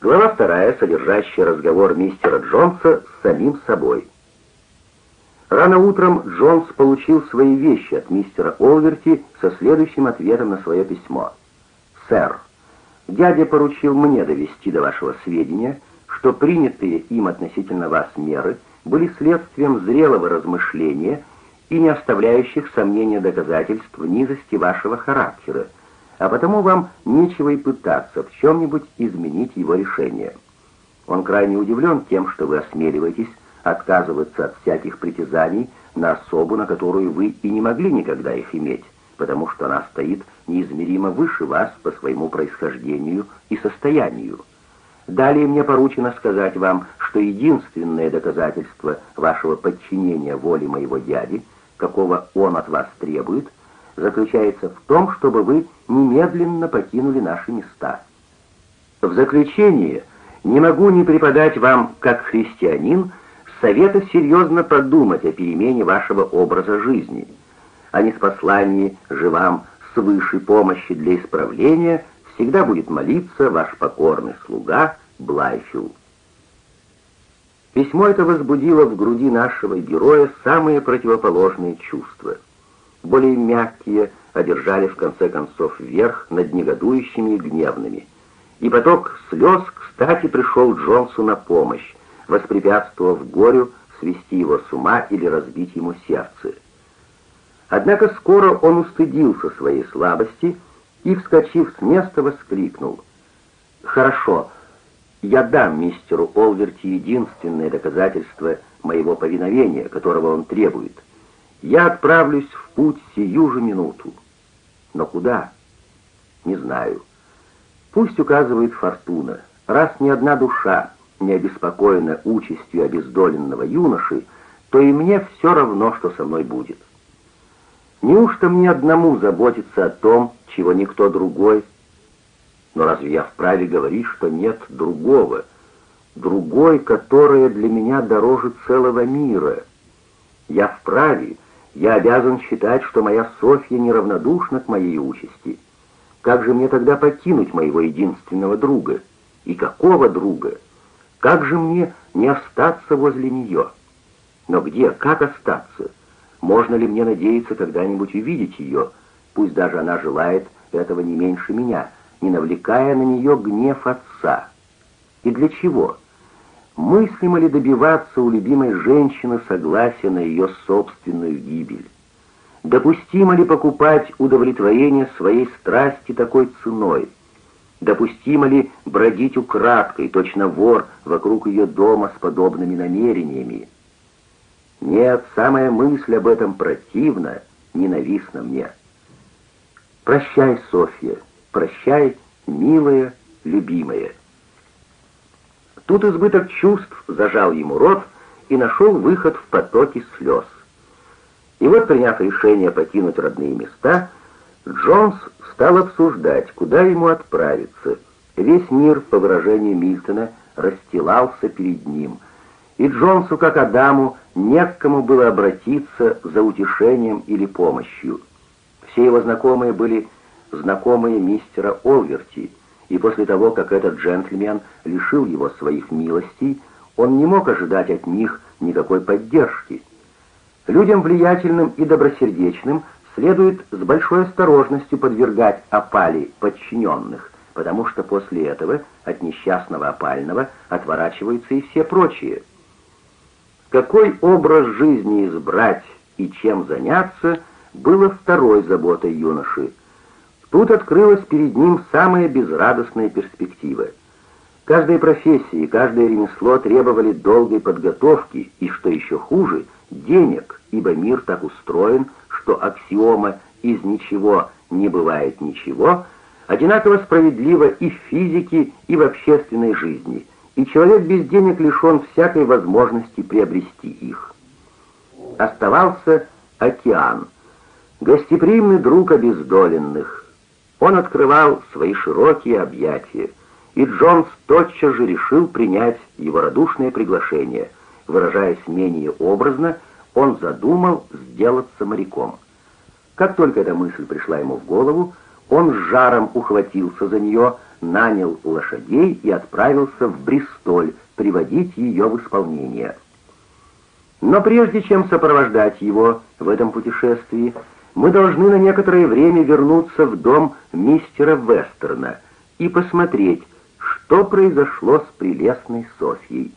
Глава вторая, содержащая разговор мистера Джонса с самим собой. Рано утром Джонс получил свои вещи от мистера Олверти со следующим ответом на свое письмо. «Сэр, дядя поручил мне довести до вашего сведения, что принятые им относительно вас меры были следствием зрелого размышления и не оставляющих сомнения доказательств низости вашего характера, а потому вам нечего и пытаться в чем-нибудь изменить его решение. Он крайне удивлен тем, что вы осмеливаетесь отказываться от всяких притязаний на особу, на которую вы и не могли никогда их иметь, потому что она стоит неизмеримо выше вас по своему происхождению и состоянию. Далее мне поручено сказать вам, что единственное доказательство вашего подчинения воле моего дяди, какого он от вас требует, заключается в том, чтобы вы немедленно покинули наши места. В заключение не могу не преподать вам, как христианин, совета серьезно подумать о перемене вашего образа жизни, не с посланием же вам свыше помощи для исправления всегда будет молиться ваш покорный слуга Блайфилл. Письмо это возбудило в груди нашего героя самые противоположные чувства. Более мягкие одержали в конце концов верх над негодующими и гневными. И поток слез, кстати, пришел Джонсу на помощь, воспрепятствовав горю свести его с ума или разбить ему сердце. Однако скоро он устыдился своей слабости и, вскочив с места, воскликнул. «Хорошо, я дам мистеру Олверти единственное доказательство моего повиновения, которого он требует. Я отправлюсь в путь сию же минуту. Но куда? Не знаю. Пусть указывает фортуна. Раз ни одна душа не обеспокоена участью обездоленного юноши, то и мне все равно, что со мной будет. Неужто мне одному заботиться о том, чего никто другой? Но разве я вправе говорить, что нет другого, другой, которая для меня дороже целого мира? Я вправе, я обязан считать, что моя Софья неравнодушна к моей участи. Как же мне тогда покинуть моего единственного друга? И какого друга? Как же мне не остаться возле нее? Но где, как остаться? Можно ли мне надеяться когда-нибудь увидеть ее, пусть даже она желает этого не меньше меня, не навлекая на нее гнев отца? И для чего? Мыслимо ли добиваться у любимой женщины согласия на ее собственную гибель? Допустимо ли покупать удовлетворение своей страсти такой ценой? Допустимо ли бродить украдкой, точно вор, вокруг ее дома с подобными намерениями? Нет, самая мысль об этом противна, ненавистна мне. Прощай, Софья, прощай, милая, любимая. Тут избыток чувств зажал ему рот и нашел выход в потоке слез. И вот, приняв решение покинуть родные места, Джонс стал обсуждать, куда ему отправиться. Весь мир, по выражению Мильтона, расстилался перед ним, и Джонсу, как Адаму, не к кому было обратиться за утешением или помощью. Все его знакомые были знакомые мистера Олверти, и после того, как этот джентльмен лишил его своих милостей, он не мог ожидать от них никакой поддержки. Людям влиятельным и добросердечным следует с большой осторожностью подвергать опали подчиненных, потому что после этого от несчастного опального отворачиваются и все прочие. Какой образ жизни избрать и чем заняться, было второй заботой юноши, Тут открылась перед ним самая безрадостная перспектива. Каждая профессия и каждое ремесло требовали долгой подготовки и, что еще хуже, денег, ибо мир так устроен, что аксиома «из ничего не бывает ничего» одинаково справедлива и в физике, и в общественной жизни, и человек без денег лишен всякой возможности приобрести их. Оставался океан, гостеприимный друг обездоленных, он открывал свои широкие объятия, и Джонс тотчас же решил принять его радушное приглашение. Выражаясь менее образно, он задумал сделаться моряком. Как только эта мысль пришла ему в голову, он с жаром ухватился за нее, нанял лошадей и отправился в Бристоль приводить ее в исполнение. Но прежде чем сопровождать его в этом путешествии, мы должны на некоторое время вернуться в дом мистера Вестерна и посмотреть, что произошло с прелестной Софьей.